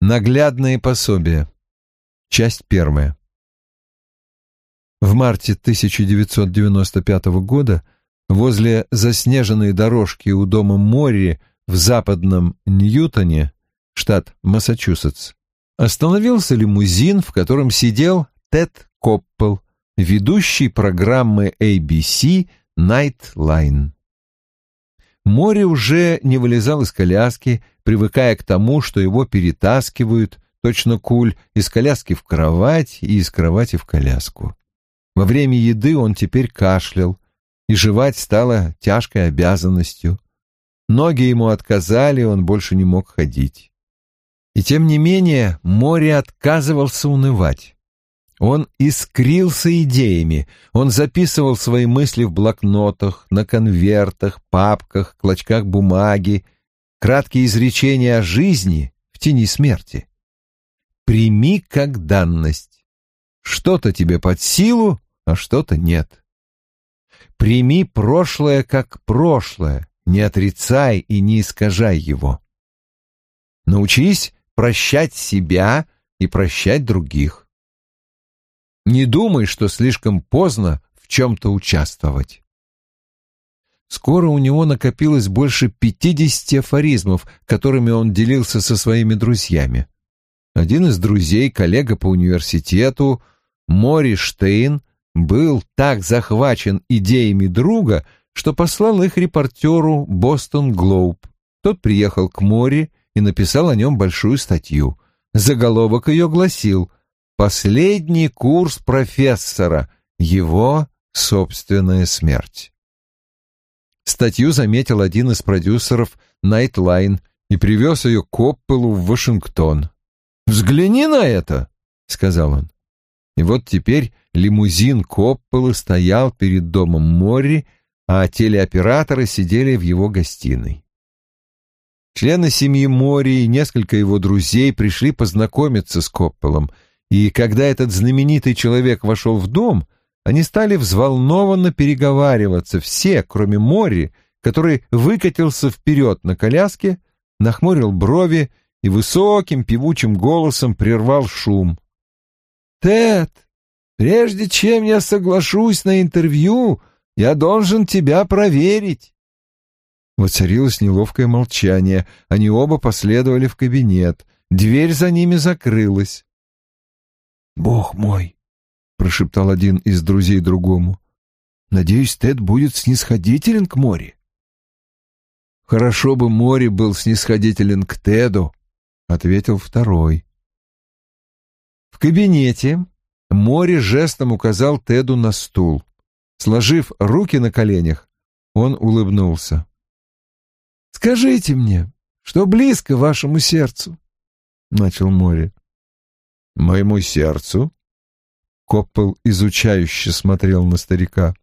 Наглядные пособия. Часть первая. В марте 1995 года возле заснеженной дорожки у дома Мори в западном Ньютоне, штат Массачусетс, остановился лимузин, в котором сидел Тед Коппел, ведущий программы ABC Nightline. Море уже не вылезал из коляски, привыкая к тому, что его перетаскивают, точно куль, из коляски в кровать и из кровати в коляску. Во время еды он теперь кашлял, и жевать стало тяжкой обязанностью. Ноги ему отказали, он больше не мог ходить. И тем не менее море отказывался унывать. Он искрился идеями, он записывал свои мысли в блокнотах, на конвертах, папках, клочках бумаги, краткие изречения о жизни в тени смерти. Прими как данность. Что-то тебе под силу, а что-то нет. Прими прошлое как прошлое, не отрицай и не искажай его. Научись прощать себя и прощать других. Не думай, что слишком поздно в чем-то участвовать. Скоро у него накопилось больше пятидесяти афоризмов, которыми он делился со своими друзьями. Один из друзей, коллега по университету, Мори Штейн, был так захвачен идеями друга, что послал их репортеру «Бостон Глоуб». Тот приехал к Мори и написал о нем большую статью. Заголовок ее гласил Последний курс профессора. Его собственная смерть. Статью заметил один из продюсеров Nightline и привез ее к в Вашингтон. «Взгляни на это!» — сказал он. И вот теперь лимузин Коппола стоял перед домом Морри, а телеоператоры сидели в его гостиной. Члены семьи Мори и несколько его друзей пришли познакомиться с Копполом — и когда этот знаменитый человек вошел в дом, они стали взволнованно переговариваться, все, кроме Мори, который выкатился вперед на коляске, нахмурил брови и высоким певучим голосом прервал шум. «Тед, прежде чем я соглашусь на интервью, я должен тебя проверить». Воцарилось неловкое молчание. Они оба последовали в кабинет. Дверь за ними закрылась. «Бог мой!» — прошептал один из друзей другому. «Надеюсь, Тед будет снисходителен к море». «Хорошо бы море был снисходителен к Теду», — ответил второй. В кабинете море жестом указал Теду на стул. Сложив руки на коленях, он улыбнулся. «Скажите мне, что близко вашему сердцу?» — начал море моему сердцу?» Коппел изучающе смотрел на старика.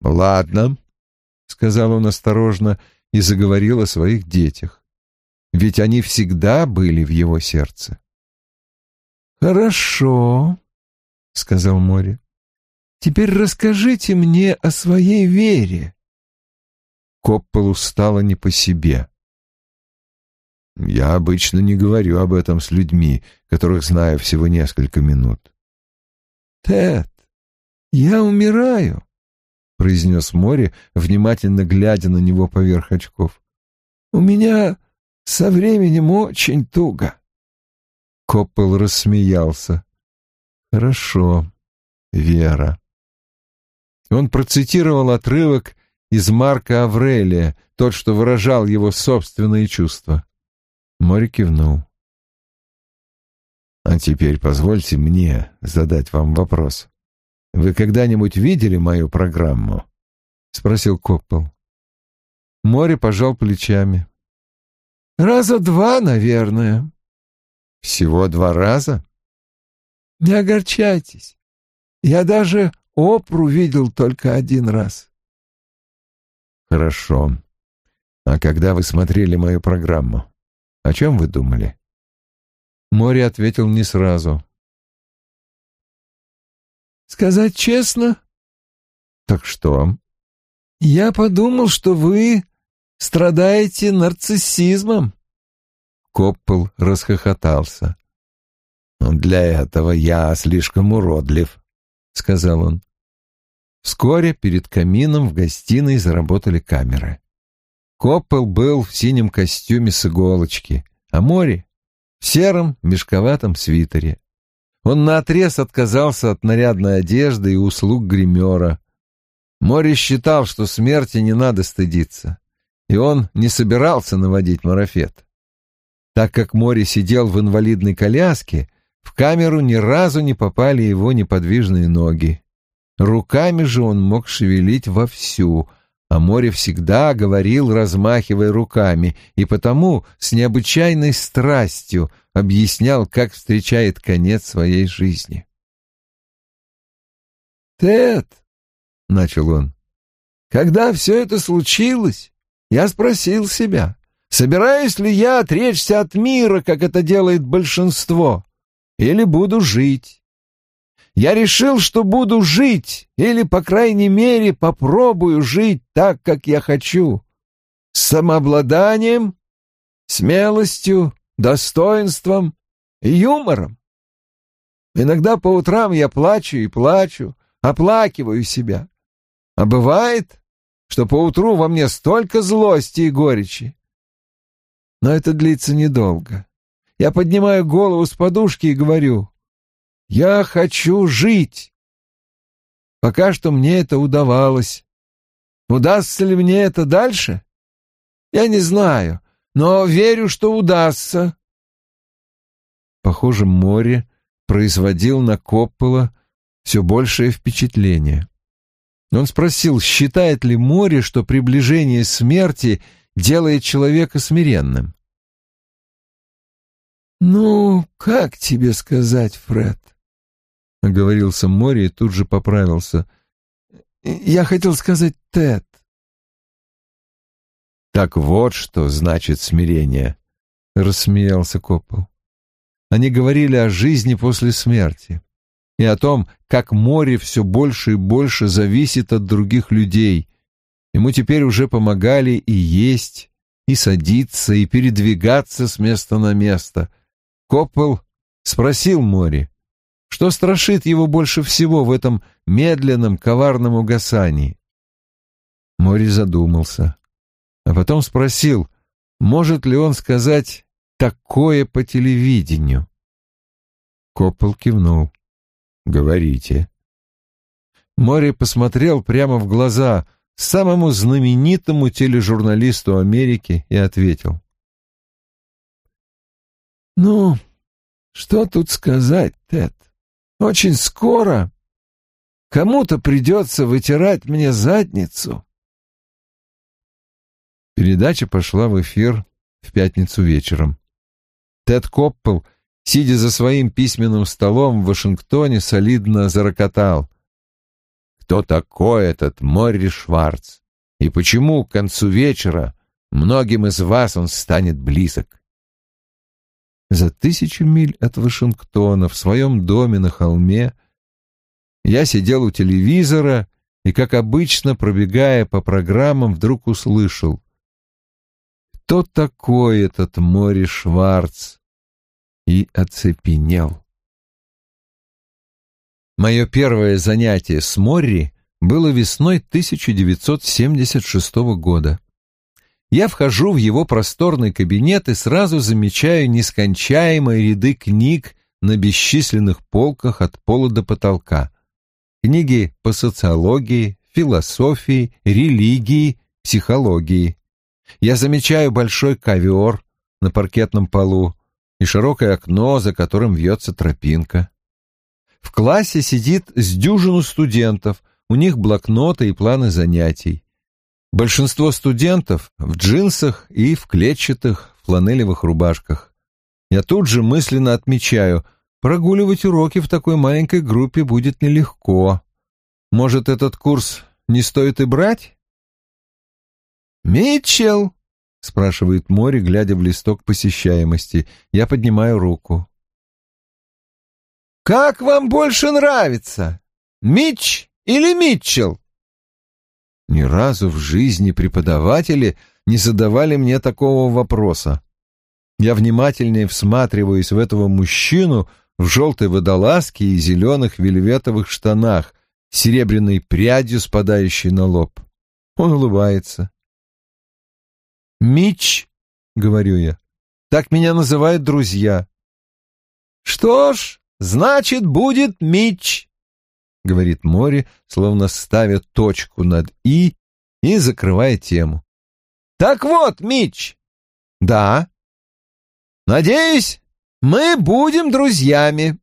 «Ладно», — сказал он осторожно и заговорил о своих детях. Ведь они всегда были в его сердце. «Хорошо», — сказал море. «Теперь расскажите мне о своей вере». Копполу стало не по себе. Я обычно не говорю об этом с людьми, которых знаю всего несколько минут. «Тед, я умираю», — произнес море, внимательно глядя на него поверх очков. «У меня со временем очень туго». Коппел рассмеялся. «Хорошо, Вера». Он процитировал отрывок из Марка Аврелия, тот, что выражал его собственные чувства. Мори кивнул. «А теперь позвольте мне задать вам вопрос. Вы когда-нибудь видели мою программу?» — спросил Коппел. Мори пожал плечами. «Раза два, наверное». «Всего два раза?» «Не огорчайтесь. Я даже Опру видел только один раз». «Хорошо. А когда вы смотрели мою программу?» О чем вы думали? Море ответил не сразу. Сказать честно? Так что? Я подумал, что вы страдаете нарциссизмом. Коппел расхохотался. «Для этого я слишком уродлив», — сказал он. Вскоре перед камином в гостиной заработали камеры. Коппел был в синем костюме с иголочки, а Мори — в сером мешковатом свитере. Он наотрез отказался от нарядной одежды и услуг гримера. Мори считал, что смерти не надо стыдиться, и он не собирался наводить марафет. Так как Мори сидел в инвалидной коляске, в камеру ни разу не попали его неподвижные ноги. Руками же он мог шевелить вовсю, а море всегда говорил, размахивая руками, и потому с необычайной страстью объяснял, как встречает конец своей жизни. «Тед», — начал он, — «когда все это случилось, я спросил себя, собираюсь ли я отречься от мира, как это делает большинство, или буду жить. Я решил, что буду жить, или, по крайней мере, попробую жить так, как я хочу. С самообладанием, смелостью, достоинством и юмором. Иногда по утрам я плачу и плачу, оплакиваю себя. А бывает, что по утру во мне столько злости и горечи. Но это длится недолго. Я поднимаю голову с подушки и говорю, я хочу жить. Пока что мне это удавалось. Удастся ли мне это дальше? Я не знаю, но верю, что удастся. Похоже, море производил на Коппола все большее впечатление. Он спросил, считает ли море, что приближение смерти делает человека смиренным. «Ну, как тебе сказать, Фред?» — оговорился Мори и тут же поправился. «Я хотел сказать Тед». «Так вот что значит смирение», — рассмеялся Коппел. Они говорили о жизни после смерти и о том, как море все больше и больше зависит от других людей. Ему теперь уже помогали и есть, и садиться, и передвигаться с места на место. Коппел спросил море, что страшит его больше всего в этом медленном, коварном угасании? Мори задумался, а потом спросил, может ли он сказать такое по телевидению. Коппел кивнул. «Говорите». Мори посмотрел прямо в глаза самому знаменитому тележурналисту Америки и ответил. «Ну, что тут сказать, Тед? Очень скоро кому-то придется вытирать мне задницу. Передача пошла в эфир в пятницу вечером. Тед Коппел, сидя за своим письменным столом в Вашингтоне, солидно зарокотал. Кто такой этот Морри Шварц? И почему к концу вечера многим из вас он станет близок? За тысячу миль от Вашингтона в своем доме на холме. Я сидел у телевизора и, как обычно, пробегая по программам, вдруг услышал. Кто такой этот Мори Шварц? И оцепенел. Мое первое занятие с Морри было весной 1976 года. Я вхожу в его просторный кабинет и сразу замечаю нескончаемые ряды книг на бесчисленных полках от пола до потолка. Книги по социологии, философии, религии, психологии. Я замечаю большой ковер на паркетном полу и широкое окно, за которым вьется тропинка. В классе сидит с дюжину студентов, у них блокноты и планы занятий. Большинство студентов в джинсах и в клетчатых фланелевых рубашках. Я тут же мысленно отмечаю, прогуливать уроки в такой маленькой группе будет нелегко. Может, этот курс не стоит и брать? «Митчелл!» — спрашивает Мори, глядя в листок посещаемости. Я поднимаю руку. «Как вам больше нравится, Митч или Митчелл?» Ни разу в жизни преподаватели не задавали мне такого вопроса. Я внимательнее всматриваюсь в этого мужчину в желтой водолазке и зеленых вельветовых штанах, серебряной прядью, спадающей на лоб. Он улыбается. «Мич», — говорю я, — так меня называют друзья. «Что ж, значит, будет Мич», — говорит Мори, словно ставя точку над «и» и закрывая тему. «Так вот, Мич». «Да». «Надеюсь, мы будем друзьями».